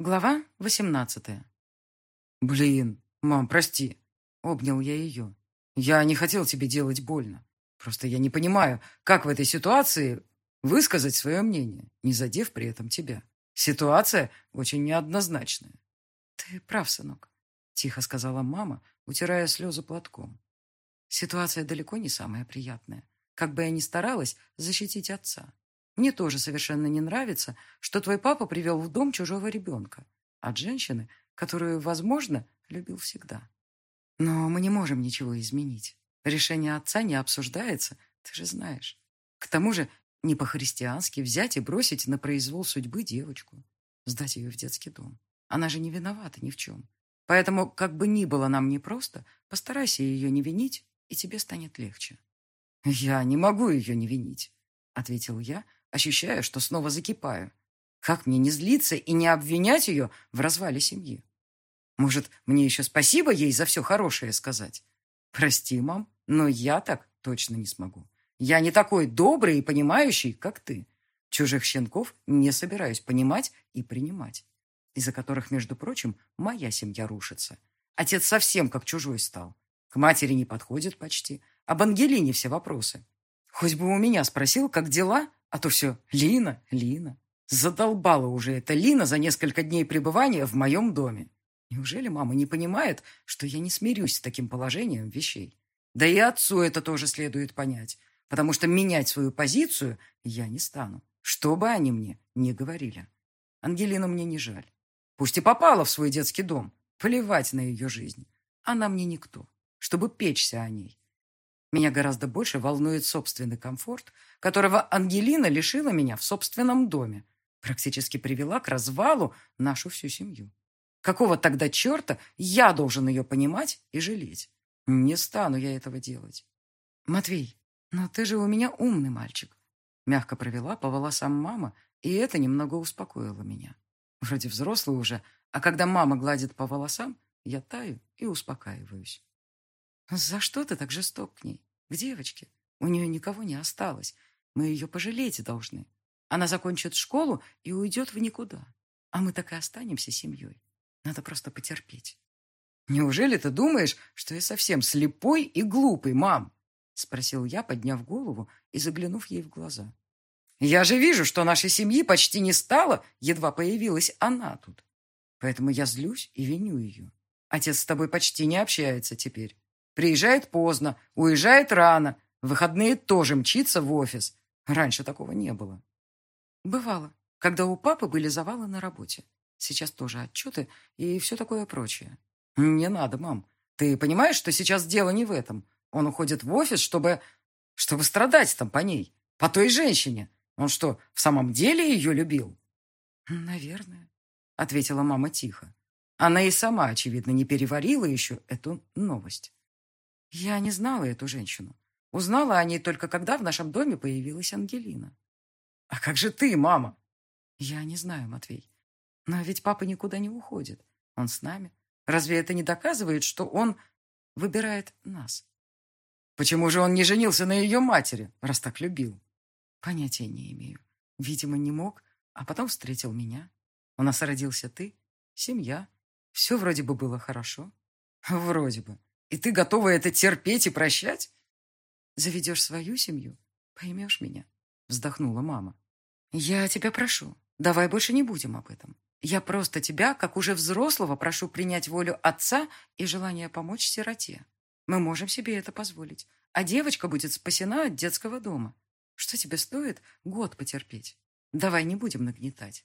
Глава восемнадцатая. «Блин, мам, прости», — обнял я ее. «Я не хотел тебе делать больно. Просто я не понимаю, как в этой ситуации высказать свое мнение, не задев при этом тебя. Ситуация очень неоднозначная». «Ты прав, сынок», — тихо сказала мама, утирая слезы платком. «Ситуация далеко не самая приятная, как бы я ни старалась защитить отца. Мне тоже совершенно не нравится, что твой папа привел в дом чужого ребенка. От женщины, которую, возможно, любил всегда. Но мы не можем ничего изменить. Решение отца не обсуждается, ты же знаешь. К тому же не по-христиански взять и бросить на произвол судьбы девочку. Сдать ее в детский дом. Она же не виновата ни в чем. Поэтому, как бы ни было нам непросто, постарайся ее не винить, и тебе станет легче. «Я не могу ее не винить», — ответил я, — ощущая, что снова закипаю. Как мне не злиться и не обвинять ее в развале семьи? Может, мне еще спасибо ей за все хорошее сказать? Прости, мам, но я так точно не смогу. Я не такой добрый и понимающий, как ты. Чужих щенков не собираюсь понимать и принимать. Из-за которых, между прочим, моя семья рушится. Отец совсем как чужой стал. К матери не подходит почти. Об Ангелине все вопросы. Хоть бы у меня спросил, как дела, а то все Лина, Лина. Задолбала уже эта Лина за несколько дней пребывания в моем доме. Неужели мама не понимает, что я не смирюсь с таким положением вещей? Да и отцу это тоже следует понять, потому что менять свою позицию я не стану, что бы они мне не говорили. Ангелину мне не жаль. Пусть и попала в свой детский дом, плевать на ее жизнь. Она мне никто, чтобы печься о ней. Меня гораздо больше волнует собственный комфорт, которого Ангелина лишила меня в собственном доме. Практически привела к развалу нашу всю семью. Какого тогда черта я должен ее понимать и жалеть? Не стану я этого делать. Матвей, но ты же у меня умный мальчик. Мягко провела по волосам мама, и это немного успокоило меня. Вроде взрослый уже, а когда мама гладит по волосам, я таю и успокаиваюсь. «За что ты так жесток к ней? К девочке? У нее никого не осталось. Мы ее пожалеть должны. Она закончит школу и уйдет в никуда. А мы так и останемся семьей. Надо просто потерпеть». «Неужели ты думаешь, что я совсем слепой и глупый, мам?» Спросил я, подняв голову и заглянув ей в глаза. «Я же вижу, что нашей семьи почти не стало, едва появилась она тут. Поэтому я злюсь и виню ее. Отец с тобой почти не общается теперь. Приезжает поздно, уезжает рано. В выходные тоже мчится в офис. Раньше такого не было. Бывало, когда у папы были завалы на работе. Сейчас тоже отчеты и все такое прочее. Не надо, мам. Ты понимаешь, что сейчас дело не в этом? Он уходит в офис, чтобы... чтобы страдать там по ней. По той женщине. Он что, в самом деле ее любил? Наверное, ответила мама тихо. Она и сама, очевидно, не переварила еще эту новость. Я не знала эту женщину. Узнала о ней только когда в нашем доме появилась Ангелина. А как же ты, мама? Я не знаю, Матвей. Но ведь папа никуда не уходит. Он с нами. Разве это не доказывает, что он выбирает нас? Почему же он не женился на ее матери, раз так любил? Понятия не имею. Видимо, не мог, а потом встретил меня. У нас родился ты, семья. Все вроде бы было хорошо. Вроде бы. И ты готова это терпеть и прощать? Заведешь свою семью, поймешь меня, вздохнула мама. Я тебя прошу, давай больше не будем об этом. Я просто тебя, как уже взрослого, прошу принять волю отца и желание помочь сироте. Мы можем себе это позволить. А девочка будет спасена от детского дома. Что тебе стоит год потерпеть? Давай не будем нагнетать.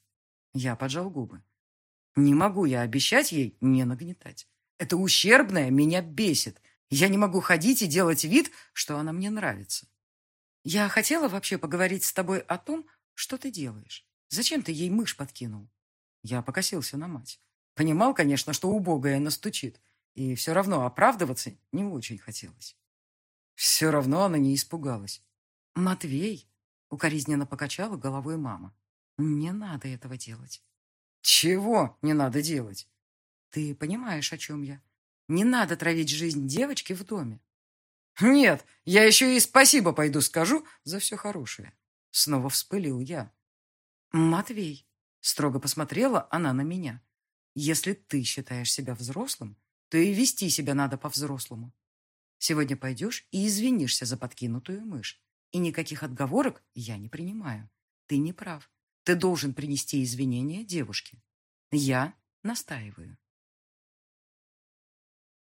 Я поджал губы. Не могу я обещать ей не нагнетать. Это ущербное меня бесит. Я не могу ходить и делать вид, что она мне нравится. Я хотела вообще поговорить с тобой о том, что ты делаешь. Зачем ты ей мышь подкинул? Я покосился на мать. Понимал, конечно, что убогая настучит. И все равно оправдываться не очень хотелось. Все равно она не испугалась. «Матвей!» — укоризненно покачала головой мама. «Не надо этого делать». «Чего не надо делать?» Ты понимаешь, о чем я? Не надо травить жизнь девочки в доме. Нет, я еще и спасибо пойду скажу за все хорошее. Снова вспылил я. Матвей, Строго посмотрела она на меня. Если ты считаешь себя взрослым, то и вести себя надо по-взрослому. Сегодня пойдешь и извинишься за подкинутую мышь. И никаких отговорок я не принимаю. Ты не прав. Ты должен принести извинения девушке. Я настаиваю.